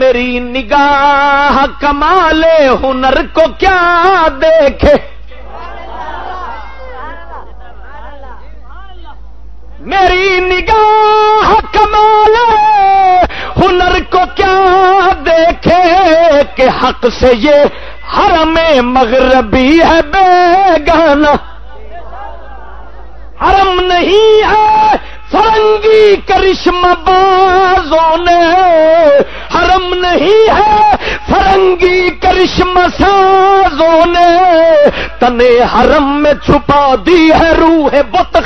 میری نگاہ کمال ہنر کو کیا دیکھے؟ میری نگاہ کمال ہنر کو کیا دیکھے کہ حق سے یہ حرم مغربی ہے بے گانا حرم نہیں ہے، فرنگی کرشم بازوں نے حرم نہیں ہے فرنگی کرشم سازوں نے تنے حرم میں چھپا دی ہے روح بت